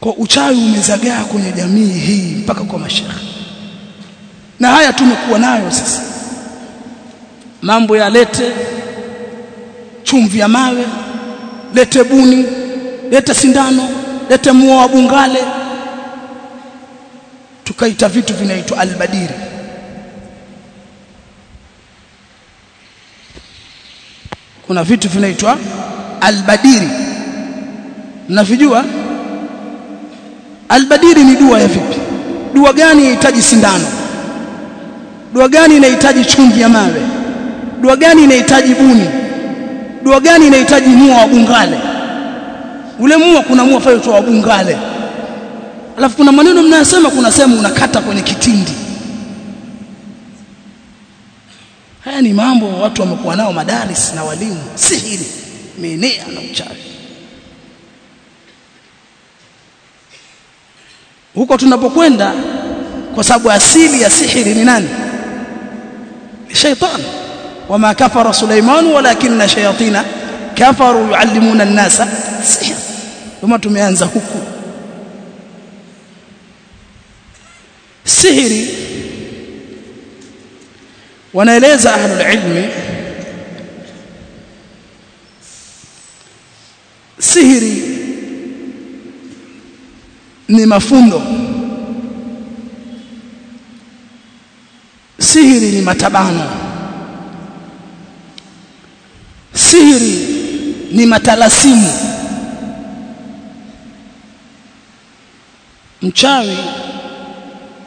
kwa uchawi umezagaa kwenye jamii hii mpaka kwa mashekhe na haya tumekuwa nayo sisi mambo ya lete chumvi ya mawe lete buni lete sindano lete muo wa bungale. Tukaita vitu vinaitwa albadiri. Kuna vitu vinaitwa albadiri. Mnavijua albadiri ni dua ya vipi? Dua gani inahitaji sindano? Dua gani inahitaji chumvi ya mawe? Dua gani inahitaji buni? Dua gani inahitaji mua wa bungale? Ule mua kuna mua fayo wa bungale. Alafu kuna maneno mnayosema kuna sehemu unakata kwenye kitindi. Haya ni mambo watu wamekuwa nao madaris na walimu. Sihiri menea na uchawi huko tunapokwenda kwa sababu asili ya sihiri ni nani? Ni shaytan. Wama kafara Suleiman walakinna shayatina kafaru yuallimuna an-nasa sihr. Kama tumeanza huku. Sihiri wanaeleza ahlul ilmi sihiri ni mafundo. Sihiri ni matabano. Sihiri ni matalasimu mchawi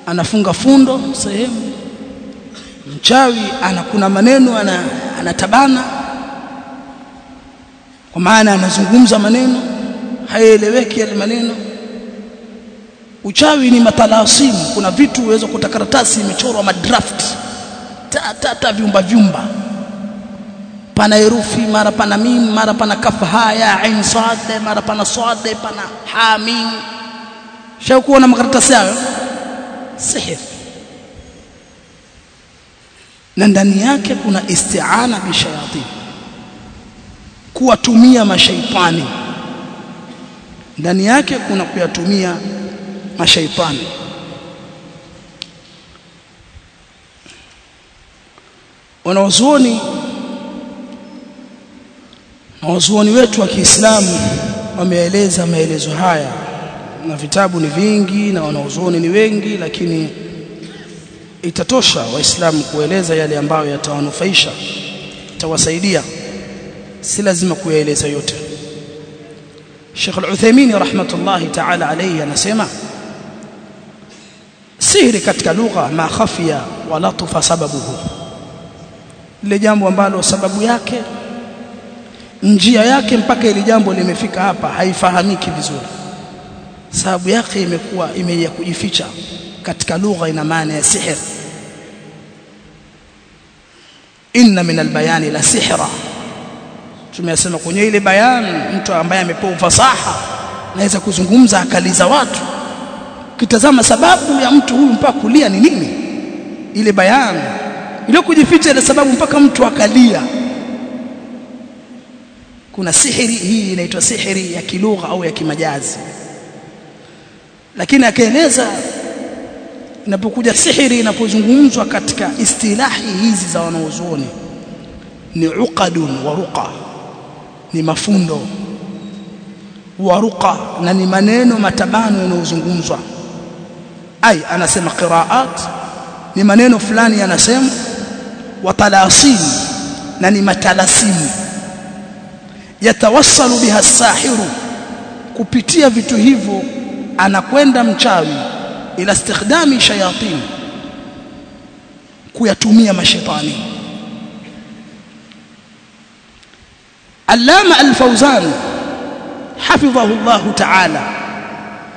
anafunga fundo sehemu. Mchawi anakuna maneno ana, anatabana. Kwa maana anazungumza maneno hayaeleweki yale maneno uchawi ni matalasimu. Kuna vitu uweza kuta karatasi imechorwa madraft. Ta ta, ta vyumba vyumba. Pana herufi mara pana mim mara pana kaf haya ain sad mara pana sad pana ha mim. Na makaratasi hayo? Sihir. Na ndani yake kuna isti'ana bishayatin kuwatumia mashaitani. Ndani yake kuna kuyatumia mashaitani wanaozuoni wanaozuoni wetu wa Kiislamu wameeleza maelezo haya. Na vitabu ni vingi na wanaozuoni ni wengi lakini itatosha waislamu kueleza yale ambayo yatawanufaisha tawasaidia si lazima kuyaeleza yote. Sheikh Al-Uthaymeen rahmatullahi ta'ala alayhi anasema sihri katika lugha ma khafiya wa latufa sababuhu. Ile jambo ambalo sababu yake njia yake mpaka ile jambo limefika hapa haifahamiki vizuri. Sababu yake imekuwa imeya kujificha katika lugha ina maana ya sihir inna min albayani la sihra. Tumesema kwenye ile bayani mtu ambaye amepewa ufasaha naweza kuzungumza akaliza watu kitazama sababu ya mtu huyu mpaka kulia ni nini? Ile bayana ile kujificha ile sababu mpaka mtu akalia. Kuna sihiri hii inaitwa sihiri ya kilugha au ya kimajazi. Lakini akaeleza inapokuja sihiri inapozungumzwa katika istilahi hizi za wanaozuoni ni uqadun wa ruqa ni mafundo. Wa ruqa na ni maneno matabano yanayozungumzwa ai anasema qiraat ni maneno fulani yanasema wa talasim na ni matalasimu yatawassalu biha sahiru kupitia vitu hivyo anakwenda mchawi ila istikhdami shayatin kuyatumia mashaitani Allama alfauzan hafidhahu Allah Ta'ala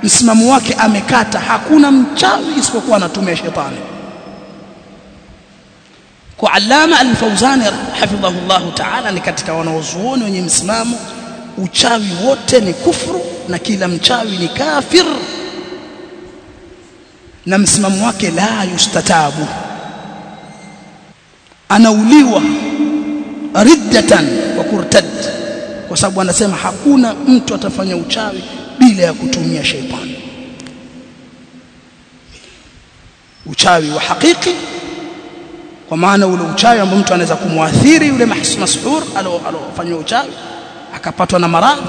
msimamo wake amekata. Hakuna mchawi isipokuwa anatumia shetani. Kwa alama Al-Fawzan hafidhahullah Ta'ala ni katika wanaozuoni wenye msimamo uchawi wote ni kufru na kila mchawi ni kafir. Na msimamo wake la yustatabu. Anauliwa riddatan wa kurtad kwa sababu anasema hakuna mtu atafanya uchawi bila ya kutumia sheitani uchawi wa hakiki kwa maana ule uchawi ambao mtu anaweza kumwathiri yule mashuhur alofanywa uchawi akapatwa na maradhi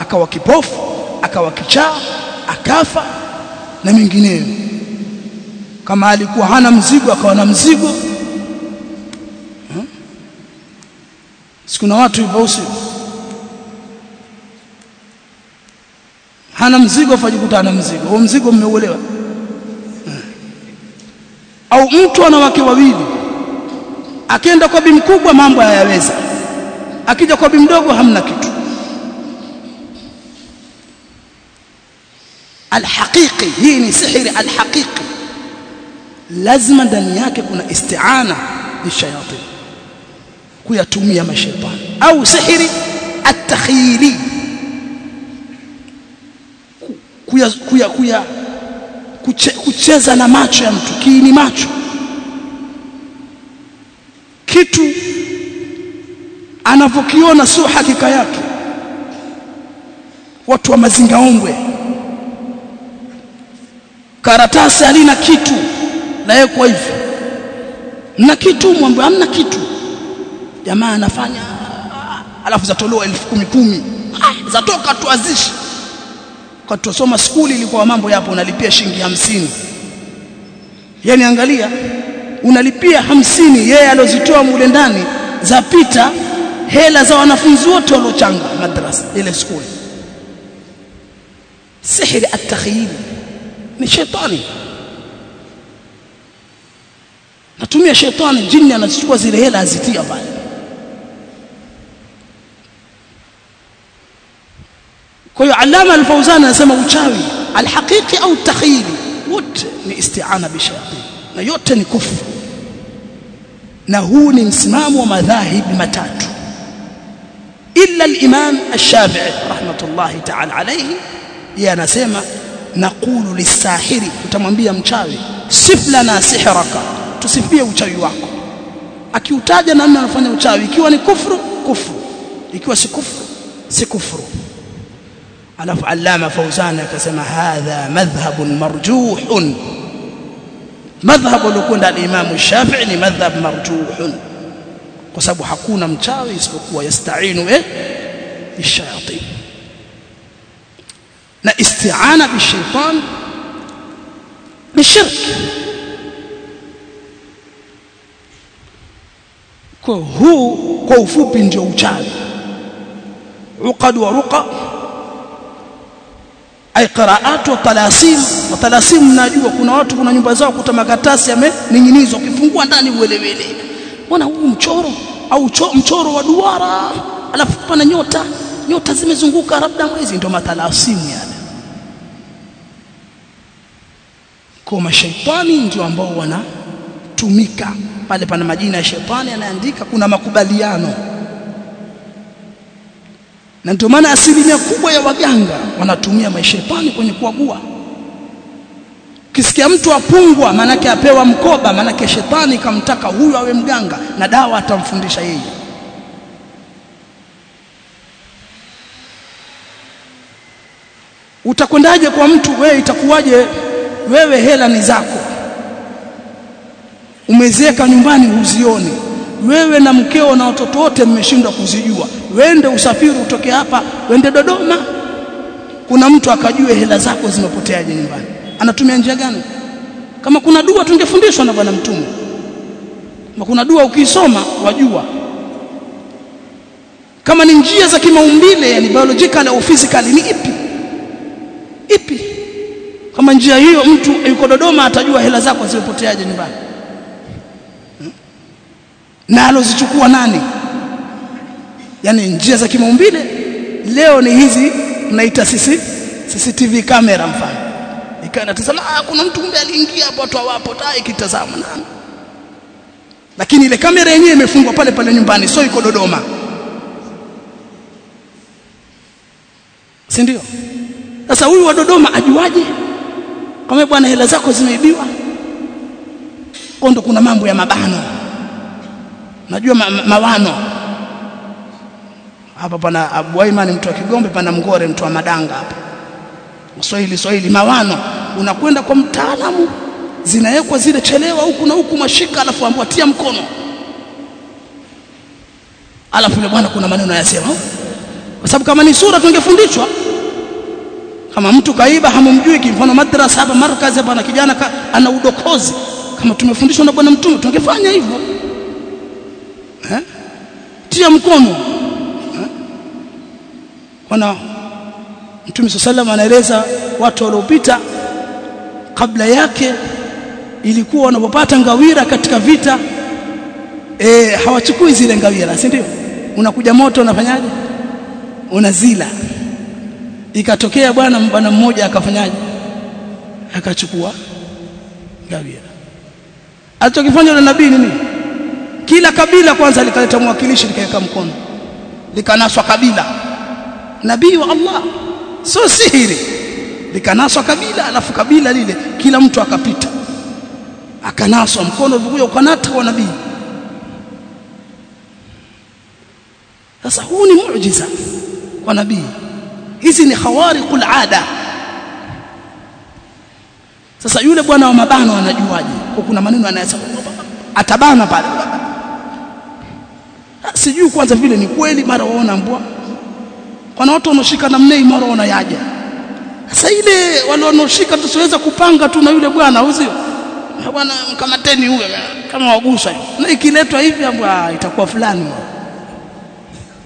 akawa kipofu akawa kichaa akafa na mengineyo. Kama alikuwa hana mzigo akawa na mzigo. Hmm? sikuna watu hivyo hana mzigo fajikuta ana mzigo. Huo mzigo mmeuelewa? Hmm. au mtu ana wake wawili akienda kwa bi mkubwa mambo hayaweza akija kwa bi mdogo hamna kitu. Alhaqiqi hii ni sihiri alhaqiqi. Lazima ndani yake kuna isti'ana ni shayatin kuyatumia mashaitani. Au sihiri at-takhyili kuya, kuya, kuya kuche, kucheza na macho ya mtu kiini macho. Kitu anavyokiona sio hakika yake. Watu wa mazingaombwe karatasi halina kitu na yeye kwa hivyo. Na kitu mwambie hamna kitu. Jamaa anafanya alafu zatolewa elfu kumi kumi. Ah, zatoka tuazishi kwa tusoma skuli ilikuwa mambo yapo unalipia shilingi hamsini. Yani angalia unalipia hamsini yeye alozitoa mule ndani zapita hela za wanafunzi wote waliochanga madrasa ile skuli. Sihiri at-takhyil ni shetani. Natumia shetani jini anachukua zile hela azitia pale kwa hiyo alama al-fawzan anasema uchawi alhaqiqi au takhili wote ni isti'ana bishayatin na yote ni kufru na huu ni msimamo wa madhahib matatu. Illa al-imam ash-shafi'i rahmatullahi ta'ala alayhi yeye anasema naqulu lisahiri utamwambia mchawi sif lana sihraka tusifie uchawi wako. Akiutaja namna anafanya uchawi ikiwa ni kufru kufru ikiwa si kufru si kufru alafu allama fauzan akasema hadha madhhabun marjuhun madhhabu uliokwenda al-imam shafi'i ni madhhab marjuhun kwa sababu hakuna mchawi isipokuwa yastainu eh bishayatin na isti'ana bishaitan ni shirk kwa huu kwa ufupi ndio uchawi uqad wa ruqa ay qira'atu talasim. Wa talasim najua kuna watu kuna nyumba zao kuta makatasi yamening'inizwa kifungua ndani uelewele mbona huu mchoro? Au cho, mchoro wa duara. Alafu pana nyota. Nyota zimezunguka labda mwezi ndio matalasimu yale. Kwa mashaitani ndio ambao wanatumika. Pale pana majina ya shetani anaandika kuna makubaliano na ndio maana asilimia kubwa ya waganga wanatumia mashetani kwenye kuagua kisikia mtu apungwa manake apewa mkoba manake shetani kamtaka huyu awe mganga na dawa atamfundisha yeye. Utakwendaje kwa mtu? Wewe itakuwaje? Wewe hela ni zako. Umeziweka nyumbani huzioni wewe na mkeo na watoto wote mmeshindwa kuzijua. Wende usafiri utoke hapa wende Dodoma. Kuna mtu akajue hela zako zimepoteaje nyumbani. Anatumia njia gani? Kama kuna dua tungefundishwa na bwana mtume. Kama kuna dua ukisoma wajua. Kama ni njia za kimaumbile yani biological au physical ni ipi? Ipi? Kama njia hiyo mtu yuko Dodoma atajua hela zako zimepoteaje nyumbani na alozichukua nani? Yani njia za kimaumbile. Leo ni hizi naita sisi CCTV kamera mfano. Ikawa tazama ah kuna mtu kumbe aliingia hapo watu hawapo taa ikitazama nani lakini ile kamera yenyewe imefungwa pale pale nyumbani sio iko Dodoma. Si ndio? Sasa huyu wa Dodoma ajuaje? Kama bwana hela zako zimeibiwa? Kondo kuna mambo ya mabano najua ma, ma, mawano. Hapa pana Abu Aiman mtu wa Kigombe pana Mgore mtu wa Madanga hapa. Swahili Swahili mawano. Unakwenda kwa mtaalamu zinawekwa zile chelewa huku na huku mashika alafu ambatia mkono. Alafu yule bwana kuna maneno yasema kwa sababu kama ni sura tungefundishwa. Kama mtu kaiba hamumjui kimfano madrasa hapa markazi hapa na kijana ka, ana udokozi. Kama tumefundishwa na bwana mtume tungefanya hivyo tia mkono. Kuna mtume sallam anaeleza watu waliopita kabla yake ilikuwa wanapopata ngawira katika vita e, hawachukui zile ngawira si ndio? Unakuja moto unafanyaje? Unazila. Ikatokea bwana bwana mmoja akafanyaje? Akachukua ngawira. Alichokifanya na nabii nini kila kabila kwanza likaleta mwakilishi likaweka mkono likanaswa kabila. Nabii wa Allah. Sio sihiri likanaswa kabila alafu kabila lile kila mtu akapita. Akanaswa mkono ulikuja ukanata wa nabii. Sasa huu ni muujiza kwa nabii. Hizi ni khawariqul ada. Sasa yule bwana wa mabano anajuaje? Kuna maneno anayasema atabana pale sijui kwanza vile ni kweli mara waona mbwa. Kuna watu wanaoshika na mnei mara wanayaja sasa ile wanaoshika tusiweza kupanga tu na yule bwana uzio bwana mkamateni huyo kama wagusa na ikiletwa hivi ambwa itakuwa fulani.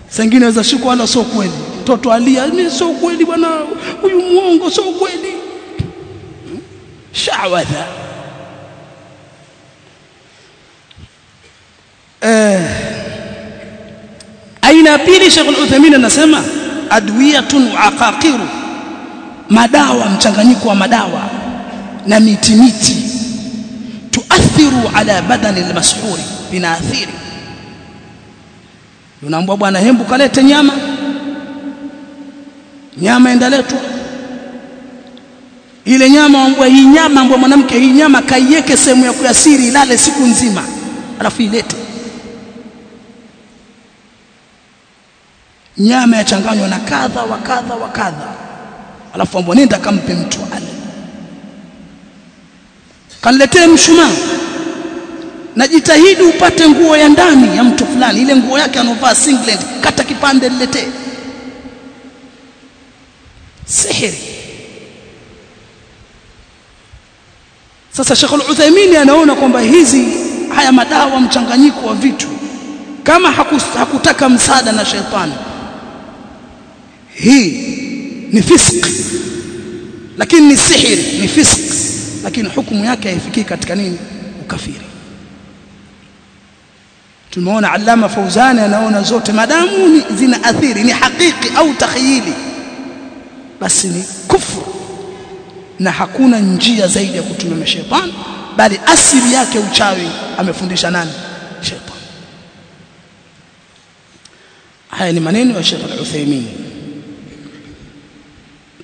Sengine waweza shikwa wala sio kweli. Mtoto alia mimi sio kweli bwana huyu muongo sio kweli. Shawadha eh aina ya pili Sheikh Al-Uthaymeen anasema adwiyatun wa aqaqiru. Madawa mchanganyiko wa madawa na miti miti. Tuathiru ala badani almashhuri binaathiri unaambwa bwana hembu kalete nyama. Nyama endaletwa. Ile nyama ambwa hii nyama ambwa mwanamke hii nyama kaiweke sehemu ya kuyasiri ilale siku nzima alafu ilete nyama yachanganywa na kadha wa kadha wa kadha. Alafu ambwa nenda kampe mtu ale. Kaniletee mshumaa. Najitahidi upate nguo ya ndani ya mtu fulani. Ile nguo yake anovaa singlet kata kipande niletee. Sihiri. Sasa Sheikh Al-Uthaymeen anaona kwamba hizi haya madawa mchanganyiko wa vitu kama hakutaka msaada na shetani hii ni fisk lakini ni sihiri ni fisk lakini hukumu yake haifikii katika nini? Ukafiri. Tumeona alama Fauzani anaona zote madamu ni zina athiri ni hakiki au takhyili basi ni kufru. Na hakuna njia zaidi ya kutumia shetani bali asili yake uchawi. Amefundisha nani? Shetani haya ni maneno ya Sheikh Al-Uthaymeen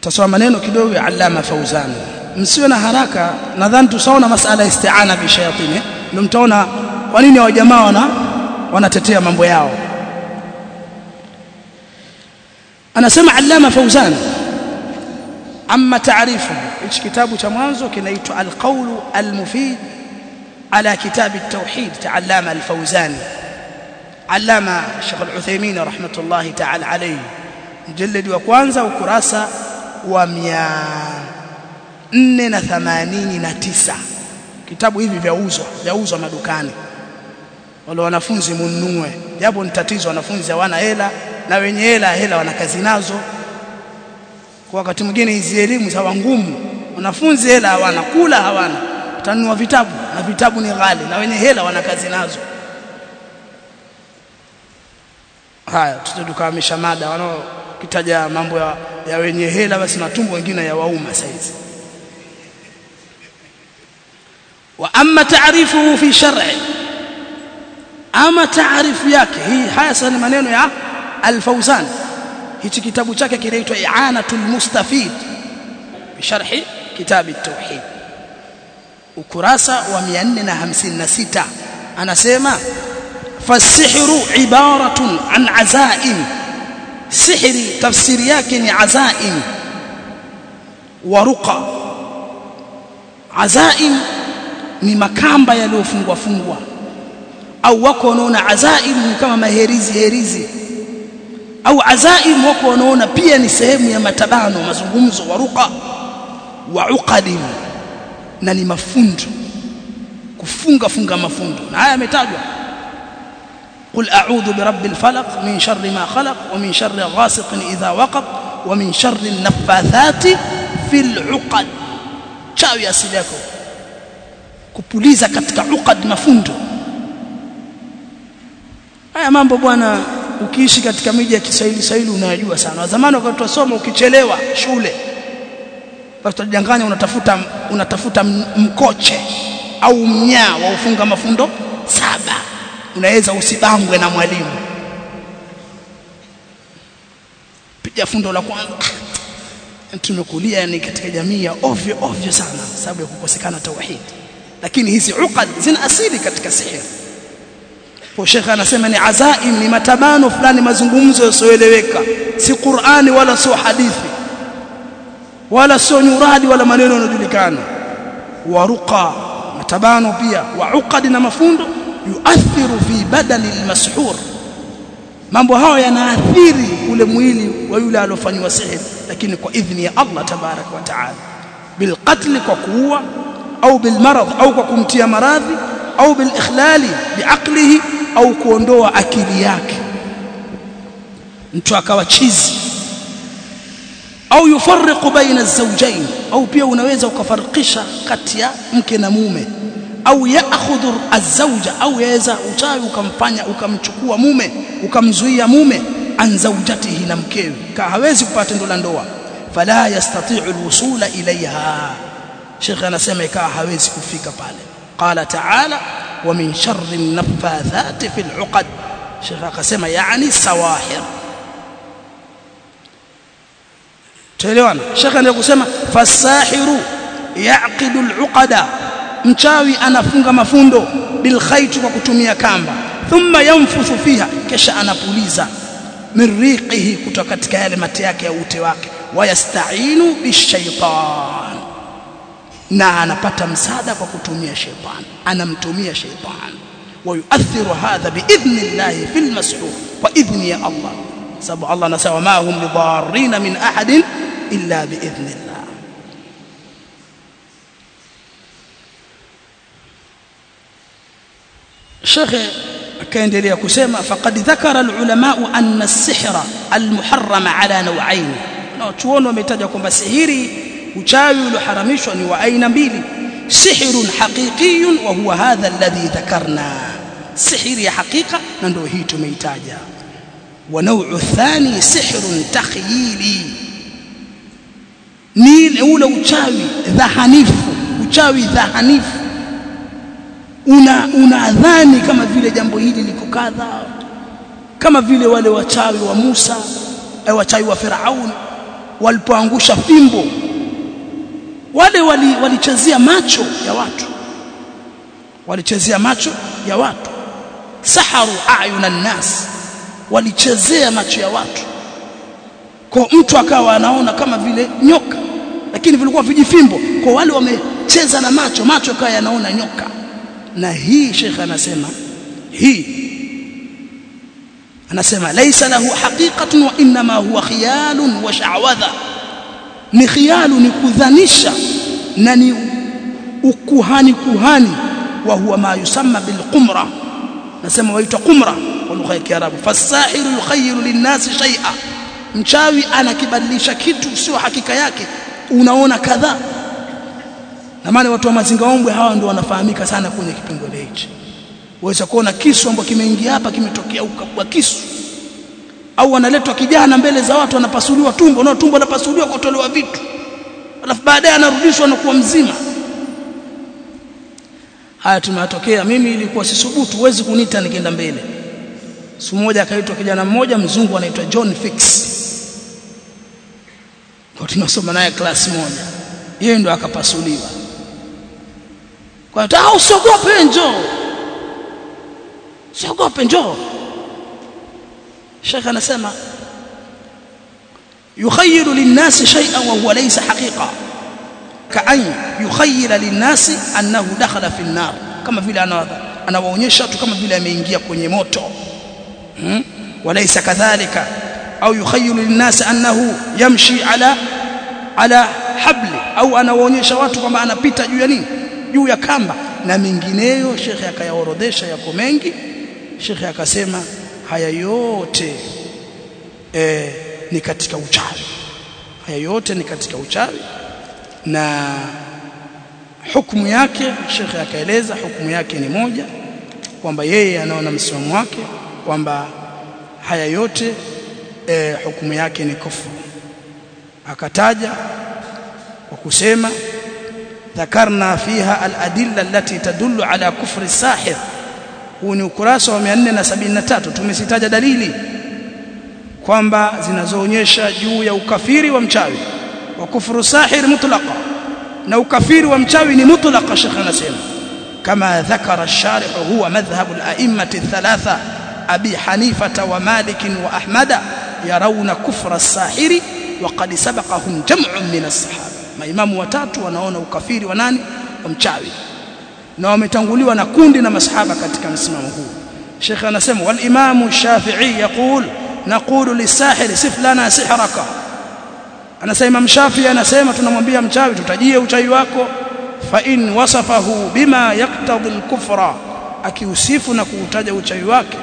tasoma maneno kidogo ya Allama Fauzani msiwe na haraka nadhani tusaona masala isti'ana bi shayatin ndio mtaona kwa nini wa jamaa wana wanatetea mambo yao anasema Allama Fauzan amma taarifu hichi kitabu cha mwanzo kinaitwa al-qawl al-mufid ala kitab at-tauhid ta Allama al-Fauzani Allama Sheikh Al-Uthaymeen rahmatullahi ta'ala alayhi mjallad wa kwanza ukurasa wa 489 kitabu hivi vyauzwa madukani. Wale wanafunzi mununue. Japo ni tatizo wanafunzi hawana hela na wenye hela hela wana kazi nazo. Kwa wakati mwingine hizi elimu za ngumu wanafunzi hela hawana kula hawana. Utanunua vitabu na vitabu ni ghali na wenye hela wana kazi nazo. Haya tutadukamisha mada. Wanao kitaja mambo ya, ya wenye hela basi matumbo wengine ya wauma saizi wa amma ta'rifuhu fi shar'i ama taarifu yake hii haya ni maneno ya al-Fawzan. Hichi kitabu chake kinaitwa I'anatul Mustafid bi sharhi kitab at-tauhid ukurasa wa 456 anasema fasihru ibaratun an azaim sihri tafsiri yake ni azaim. Wa ruqa. Azaim ni makamba yaliyofungwa fungwa. Au wako wanaona azaim ni kama maherizi herizi. Au azaim wako wanaona pia ni sehemu ya matabano mazungumzo. Wa ruqa. Wa uqadim na ni mafundo kufunga funga mafundo na haya yametajwa قل أعوذ برب الفلق من شر ما خلق ومن شر غاسق إذا وقب ومن شر النفاثات في العقد chawi asili yako kupuliza katika uqad mafundo haya mambo bwana ukiishi katika miji ya Kiswahili Swahili unayajua sana zamani wakati tunasoma ukichelewa shule basi tutajanganya unatafuta unatafuta mkoche au mnyaa wa ufunga mafundo saba unaweza usibangwe na mwalimu. Piga fundo la kwanza. Tumekulia ni katika jamii ya ovyo ovyo sana sababu ya kukosekana tauhid. Lakini hizi uqad zina asili katika sihir. Kwa shekha anasema ni azaim ni matabano fulani mazungumzo yasioeleweka si Qur'ani wala sio hadithi. Wala sio nyuradi wala maneno yanayojulikana. Waruqa matabano pia. Wa uqad na mafundo yuathiru fi badali almashhur mambo hayo yanaathiri ule mwili wa yule aliyofanywa sihir lakini kwa idhni ya Allah tabarak wa taala. Bilqatl kwa kuua au bilmarad au kwa kumtia maradhi au bilikhlali biaqlihi au kuondoa akili yake. Mtu akawa chizi. Au yufarriqu baina az-zawjayn au pia unaweza ukafarikisha kati ya mke na mume au yaakhudhu az-zawja au yaweza uchawi ukamfanya ukamchukua mume ukamzuia mume an zawjatihi na mkewe ka hawezi kupata tendo la ndoa fala yastati'u al-wusula ilayha Sheikh anasema ikawa hawezi kufika pale qala ta'ala wa min sharri an-naffathati fil 'uqad Sheikh akasema yani sawahir tuelewana Sheikh anaye kusema fasahiru yaqidu al-'uqada mchawi anafunga mafundo bil kwa kutumia kamba thumma yanfuthu fiha kisha anapuliza min riqihi kutoka katika yale mate yake ya ute wake. Wayastainu bishaitan na anapata msaada kwa kutumia shaitan anamtumia shaitan wayuathiru hadha biidhni llahi fil mashuh kwa idhni ya Allah. Sababu Allah anasema ma hum bidarrin min ahadin illa biidhni Sheikh akaendelea kusema faqad dhakara alulama anna as-sihra al-muharrama ala naw'ain na tuone wametaja kwamba sihiri uchawi ulioharamishwa ni wa aina mbili sihrun haqiqiyun wa huwa hadha alladhi dhakarna sihiri ya hakika na ndio hii tumeitaja wa naw'u thani sihrun takhyili ni ule uchawi dhahanifu uchawi dhahanifu una unadhani kama vile jambo hili liko kadha? Kama vile wale wachawi wa Musa au wachawi wa Firaun walipoangusha fimbo wale walichezea wali macho ya watu. Walichezea macho ya watu. Saharu ayuna nas walichezea macho ya watu. Kwa mtu akawa anaona kama vile nyoka lakini vilikuwa vijifimbo. Kwa wale wamecheza na macho macho akawa yanaona nyoka na hii shekhe anasema hii anasema laysa lahu haqiqatun wa inma huwa khiyalun wa sha'wadha ni khiyalu ni kudhanisha na ni ukuhani kuhani wa huwa ma yusamma bil qumra nasema waitwa qumra kwa lugha ya kiarabu fasahiru yukhayyiru linnasi shay'a mchawi anakibadilisha kitu sio hakika yake unaona kadhaa na maana watu wa mazinga mazingaombwe hawa ndio wanafahamika sana kwenye kipengele hichi. Waweza kuona kisu ambacho kimeingia hapa kimetokea ukabwa kisu. Au analetwa kijana mbele za watu anapasuliwa tumbo na tumbo anapasuliwa kutolewa vitu. Alafu baadaye anarudishwa na kuwa mzima. Haya tunatokea mimi ilikuwa sisubutu huwezi kunita nikienda mbele. Siku moja akaitwa kijana mmoja mzungu anaitwa John Fix. Kwa tunasoma naye class moja. Yeye ndo akapasuliwa kwa hiyo ah usiogope njoo. Usiogope njoo. Sheikh anasema yukhayyiru linnasi shay'an wa huwa laysa haqiqa. Kaan yukhayyila linnasi annahu dakhala fi an-nar kama vile anawaonyesha watu kama vile ameingia kwenye moto. Hmm? walaysa kadhalika. Au yukhayyilu linnasi annahu yamshi ala ala habli. Au anawaonyesha watu kwamba anapita juu ya nini juu ya kamba. Na mengineyo shekhe akayaorodhesha yako mengi. Shekhe akasema haya yote e, ni katika uchawi. Haya yote ni katika uchawi. Na hukumu yake shekhe akaeleza hukumu yake ni moja. Kwamba yeye anaona msimamo wake kwamba haya yote e, hukumu yake ni kufuru. Akataja kwa kusema ذكرنا فيها الأدلة التي تدل على كفر الساحر huu ni ukurasa wa 473 tumesitaja dalili kwamba zinazoonyesha juu ya ukafiri wa mchawi wa kufuru sahir mutlaqa na ukafiri wa mchawi ni mutlaqa shekh anasema kama dhakara ash-sharih huwa madhhab al-a'immat ath-thalatha abi hanifata wa malik wa ahmada yarawna kufra as-sahiri wa qad sabaqahum jam'un min as-sahaba maimamu watatu wanaona ukafiri wa nani? Wa mchawi. Na wametanguliwa na kundi na masahaba katika msimamo huu. Sheikh anasema wal imamu Shafi'i yaqul naqulu lisahir sif lana sihraka. Anasema mshafi anasema tunamwambia mchawi tutajie uchawi wako. Fa in wasafahu bima yaqtadi al-kufra. Akiusifu na kuutaja uchawi wake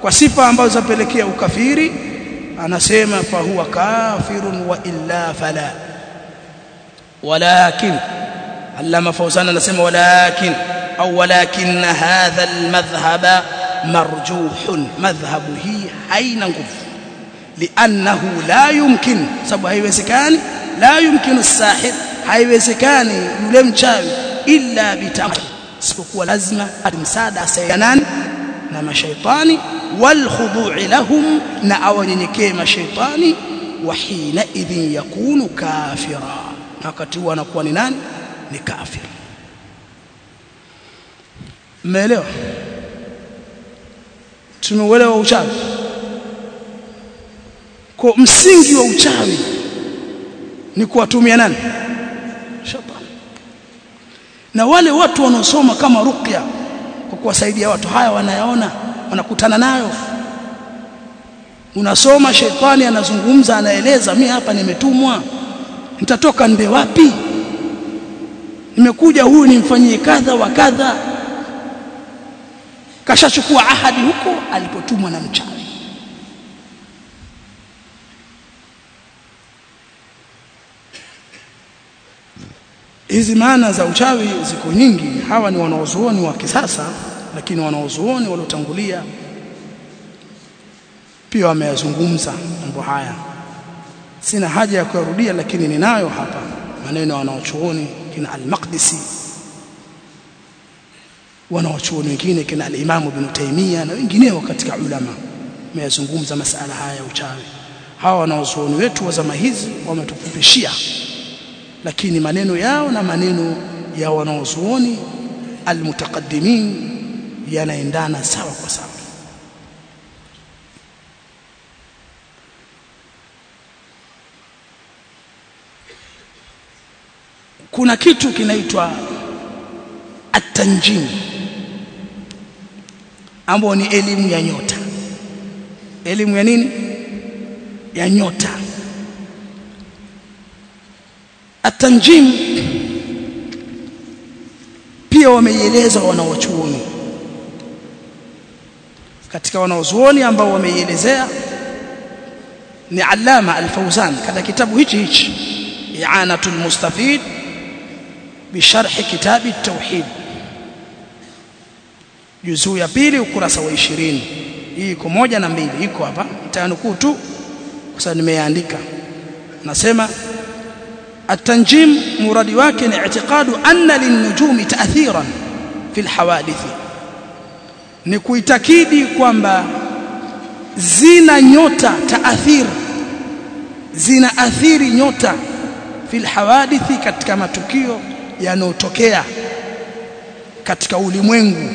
kwa sifa ambazo zapelekea ukafiri anasema fa huwa kafirun wa illa fala ولكن علما فوزان انسمى ولكن أو ولكن هذا المذهب مرجوح مذهبه اين نقف لأنه لا يمكن سبب هيوزكان لا يمكن الساحر هيوزكان يلم مشاوي إلا بتقوى سبقوا لازم المساعدة سيانان نما الشيطان والخضوع لهم نا اوينيكه مع وحينئذ يكون كافرا. Wakati huo anakuwa ni nani? Ni kafir mmeelewa? Tumeuelewa uchawi? Kwa msingi wa uchawi ni kuwatumia nani? Shetani. Na wale watu wanaosoma kama ruqya kwa kuwasaidia watu haya wanayaona wanakutana nayo. Unasoma shetani anazungumza anaeleza mimi hapa nimetumwa nitatoka nde wapi? Nimekuja huyu nimfanyie kadha wa kadha. Kashachukua ahadi huko alipotumwa na mchawi. Hizi maana za uchawi ziko nyingi. Hawa ni wanaozuoni wa kisasa lakini wanaozuoni waliotangulia pia wameyazungumza mambo haya sina haja ya kuyarudia lakini ninayo hapa maneno wanaochuoni kina al-Maqdisi. Wanaochuoni wengine kina al-Imam Ibn Taymiyyah na wengineo katika ulama. Wameyazungumza masala haya ya uchawi. Hawa wanaozuoni wetu wa zama hizi wametufupishia lakini maneno yao na maneno ya wanaozuoni almutaqaddimin yanaendana sawa kwa sawa kuna kitu kinaitwa atanjim ambayo ambao ni elimu ya nyota. Elimu ya nini? Ya nyota. At-tanjim pia wameieleza wanaochuoni. Katika wanaozuoni ambao wameielezea ni alama Al-Fawzan katika kitabu hichi hichi i'anatul mustafid بشرح كتاب التوحيد juzuu ya pili ukurasa wa 20 hii iko moja na mbili iko hapa nitanukuu tu kwa sababu nimeandika nasema التنجيم مراد wake ni i'tiqadu anna linnujumi ta'thiran fi alhawadith ni kuitakidi kwamba zina nyota taathir zina athiri nyota fi alhawadith katika matukio yanayotokea katika ulimwengu.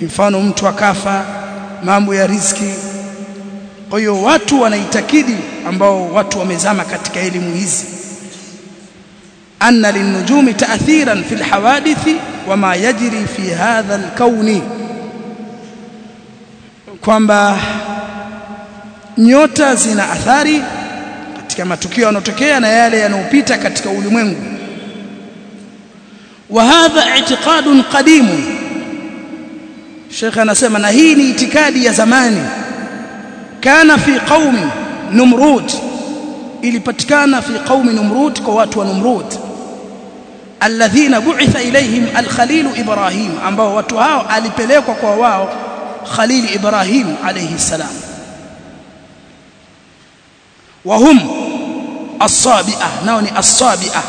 Mfano mtu akafa mambo ya riski kwa hiyo watu wanaitakidi ambao watu wamezama katika elimu hizi. Anna linujumi ta'thiran fil hawadithi wama yajri fi hadha alkauni kwamba nyota zina athari katika matukio yanayotokea na yale yanayopita katika ulimwengu wa hadha i'tiqadun qadimun Sheikh anasema na hii ni itikadi ya zamani kana fi qaumi numrud ilipatikana fi qaumi numrud kwa watu wa numrud alladhina bu'itha ilayhim al-khalil ibrahim ambao watu hao alipelekwa kwa wao khalil ibrahim alayhi salam وهم الصابئه nao ni as-sabi'a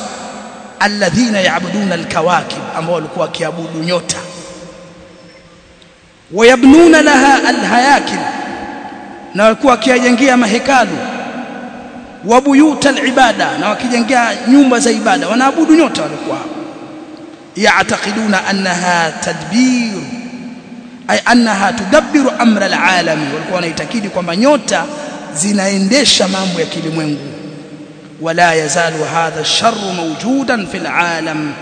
alladhina yaabuduna al-kawakib ambao walikuwa kiabudu nyota. Wayabnuna laha al-hayakil na walikuwa wakijengea mahekalu. Wa buyuta al-ibada na wakijengea nyumba za ibada. Wanaabudu nyota walikuwa yaatakiduna annaha tadbir ay annaha tudabbiru amra al-alam walikuwa wanaitakidi kwamba nyota zinaendesha mambo ya kilimwengu wala yazalu hadha ash-sharru mawjudan fil alam.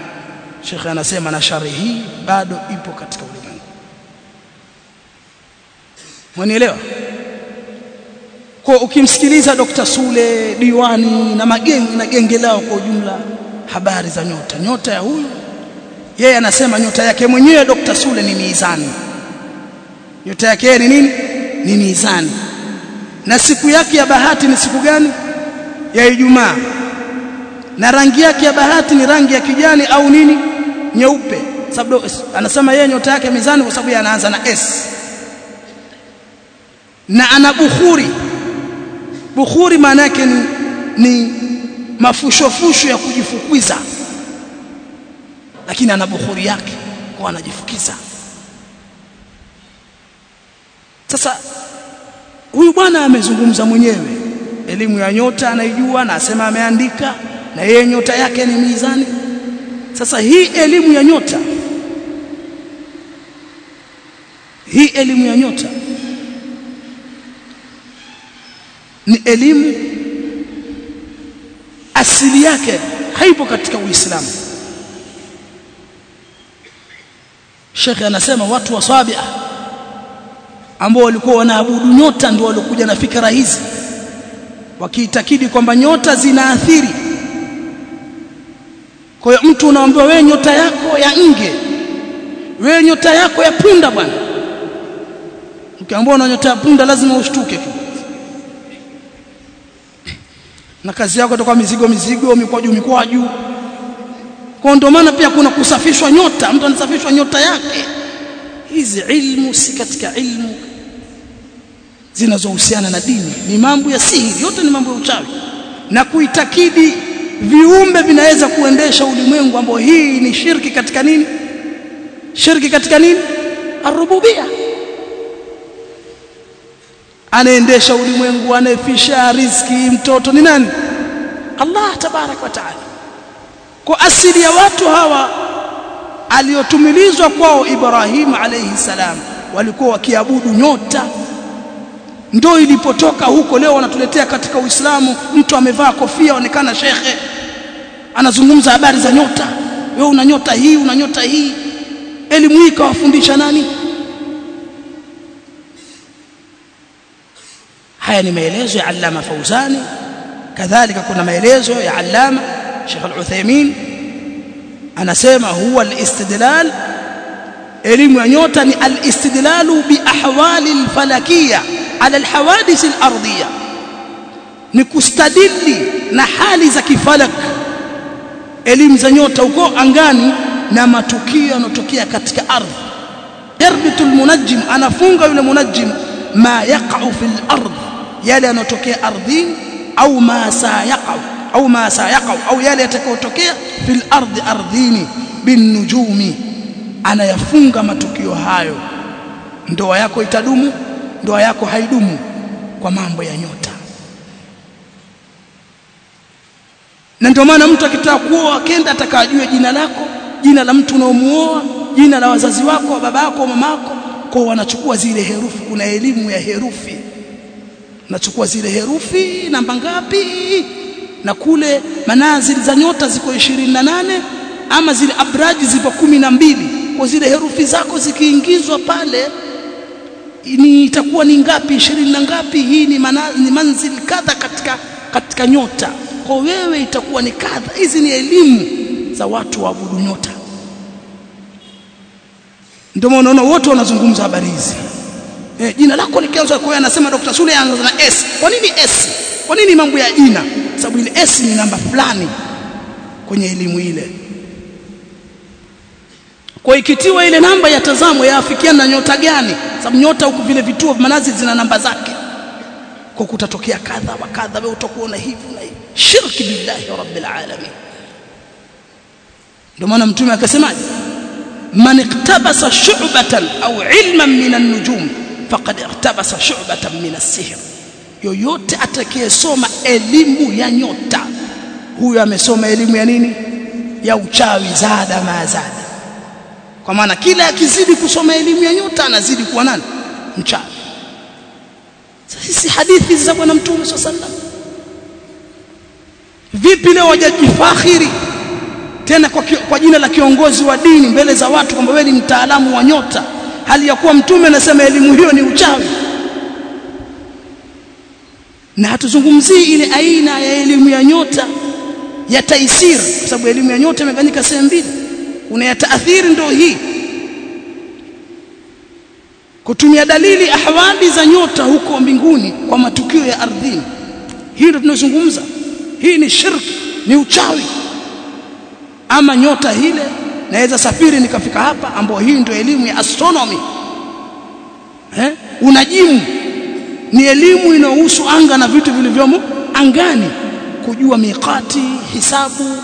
Sheikh anasema na shari hii bado ipo katika ulimwengu. Mwanielewa? Kwa ukimsikiliza Dr. Sule diwani na magengi na genge lao kwa ujumla habari za nyota. Nyota ya huyu yeye anasema nyota yake mwenyewe Dr. Sule ni mizani. Nyota yake ni nini? Ni mizani. Na siku yake ya bahati ni siku gani ya Ijumaa. Na rangi yake ya bahati ni rangi ya kijani au nini? Nyeupe. Sababu anasema yeye nyota yake mizani kwa sababu anaanza na S. Na ana bukhuri bukhuri maana yake ni, ni mafushofusho ya kujifukiza lakini ana bukhuri yake kwa anajifukiza. Sasa huyu bwana amezungumza mwenyewe elimu ya nyota anaijua na asema ameandika na yeye nyota yake ni mizani. Sasa hii elimu ya nyota hii elimu ya nyota ni elimu asili yake haipo katika Uislamu. Sheikh anasema watu wa Sabia ambao walikuwa wanaabudu nyota ndio waliokuja na fikra hizi wakiitakidi kwamba nyota zinaathiri. Kwa hiyo mtu unaambiwa wewe nyota yako ya nge wewe nyota yako ya punda bwana. Ukiambiwa una nyota ya punda lazima ushtuke na kazi yako itakuwa mizigo mizigo mikwaju mikwaju. Kwa ndio maana pia kuna kusafishwa nyota. Mtu anasafishwa nyota yake. Hizi ilmu si katika ilmu zinazohusiana na dini. Ni mambo ya sihiri yote ni mambo ya uchawi. Na kuitakidi viumbe vinaweza kuendesha ulimwengu ambao hii ni shirki katika nini? Shirki katika nini? Arububia anaendesha ulimwengu anaefisha riziki mtoto ni nani? Allah tabarak wa taala. Kwa asili ya watu hawa aliotumilizwa kwao Ibrahim alayhi salam walikuwa wakiabudu nyota ndio ilipotoka huko leo wanatuletea katika Uislamu. Mtu amevaa kofia aonekana shekhe. Anazungumza habari za nyota. Wewe una nyota hii una nyota hii. Elimu hii kawafundisha nani? Haya ni maelezo ya Allama Fauzani. Kadhalika kuna maelezo ya Allama Sheikh Al-Uthaymeen anasema huwa al-istidlal. Elimu ya nyota ni al-istidlalu bi ahwali al-falakiyya ala alhawadith alardiyya ni kustadili na hali za kifalak. Elimu za nyota huko angani na matukio yanotokea katika ardhi. Yarbitu al-munajjim anafunga yule munajjim ma yaqa'u fil ardh yale yanotokea ardhini au ma sayaqa'u au ma sayaqa'u au yale yatakayotokea fil ardhi ardhini bin nujumi. Anayafunga matukio hayo. Ndoa yako itadumu ndoa yako haidumu kwa mambo ya nyota. Na ndio maana mtu akitaka kuoa akenda atakajue jina lako jina la mtu unaomuoa jina la wazazi wako baba yako mama yako. Kwa wanachukua zile herufi. Kuna elimu ya herufi. Nachukua zile herufi namba ngapi? Na kule manazili za nyota ziko 28 ama zile abraji zipo mbili. Kwa zile herufi zako zikiingizwa pale ni itakuwa ni ngapi ishirini na ngapi? Hii ni, mana, ni manzil kadha katika katika nyota. Kwa wewe itakuwa ni kadha. Hizi ni elimu za watu waabudu nyota. Ndio maana wote wanazungumza habari hizi. Eh, jina lako likianza kwa anasema Dr. Sule anaanza na S. Kwa nini S? Kwa nini mambo ya jina? Sababu ile S ni namba fulani kwenye elimu ile kwa ikitiwa ile namba ya tazamo yaafikiana na nyota gani? Sababu nyota huku vile vituo manazi zina namba zake. Kwa kutatokea kadha wa kadha wewe utakuona hivi na hivi. Shirki billahi rabbil alamin. Ndio maana mtume akasemaje? Man iktabasa shu'batan au ilman min an-nujum faqad iktabasa shu'batan min as-sihr. Yoyote atakayesoma elimu ya nyota huyo amesoma elimu ya nini? Ya uchawi zada mazada kwa maana kila akizidi kusoma elimu ya nyota anazidi kuwa nani? Mchawi. Sisi hadithi za bwana mtume sallallahu vipi leo wajajifakhiri tena kwa, kwa jina la kiongozi wa dini mbele za watu kwamba wewe ni mtaalamu wa nyota hali ya kuwa mtume anasema elimu hiyo ni uchawi? Na hatuzungumzii ile aina ya elimu ya nyota ya taisir kwa sababu elimu ya nyota imeganyika sehemu mbili ndo ndio hii. Kutumia dalili ahwali za nyota huko mbinguni kwa matukio ya ardhini. Hii ndio tunazungumza. Hii ni shirki ni uchawi. Ama nyota hile naweza safiri nikafika hapa ambao hii ndio elimu ya astronomy. Eh? Unajimu. Ni elimu inayohusu anga na vitu vilivyomo angani. Kujua miqati hisabu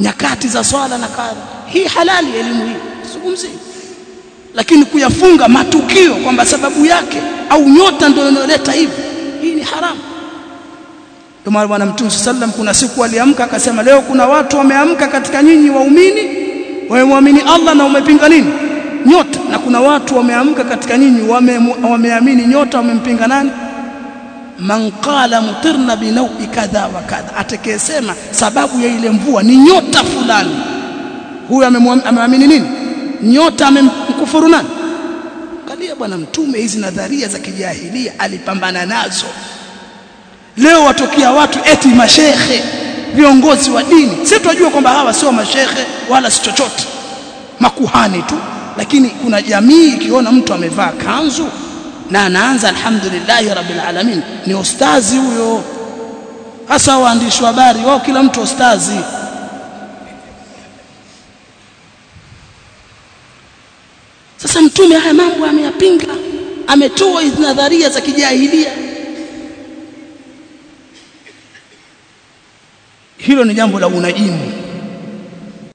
nyakati za swala na kadha hii halali elimu hii. Zungumzie lakini kuyafunga matukio kwamba sababu yake au nyota ndio inayoleta hivi hii ni haramu. Ndio maana bwana mtume sallam kuna siku aliamka akasema leo kuna watu wameamka katika nyinyi waumini wewe muamini Allah na umepinga nini? Nyota. Na kuna watu wameamka katika nyinyi wameamini wame nyota wamempinga nani? Man qala mutirna binawi kadha wa kadha. Atakayesema sababu ya ile mvua ni nyota fulani huyu ameamini nini? Nyota amemkufuru nani? Angalia bwana mtume hizi nadharia za kijahilia alipambana nazo. Leo watokea watu eti mashehe viongozi wa dini. Si tunajua kwamba hawa sio mashehe wala si chochote. Makuhani tu. Lakini kuna jamii ikiona mtu amevaa kanzu na anaanza alhamdulillah rabbil alamin. Ni ustazi huyo. Hasa waandishi wa habari wao kila mtu ustazi sasa mtume haya mambo ameyapinga ametoa hizi nadharia za kijahilia hilo ni jambo la unajimu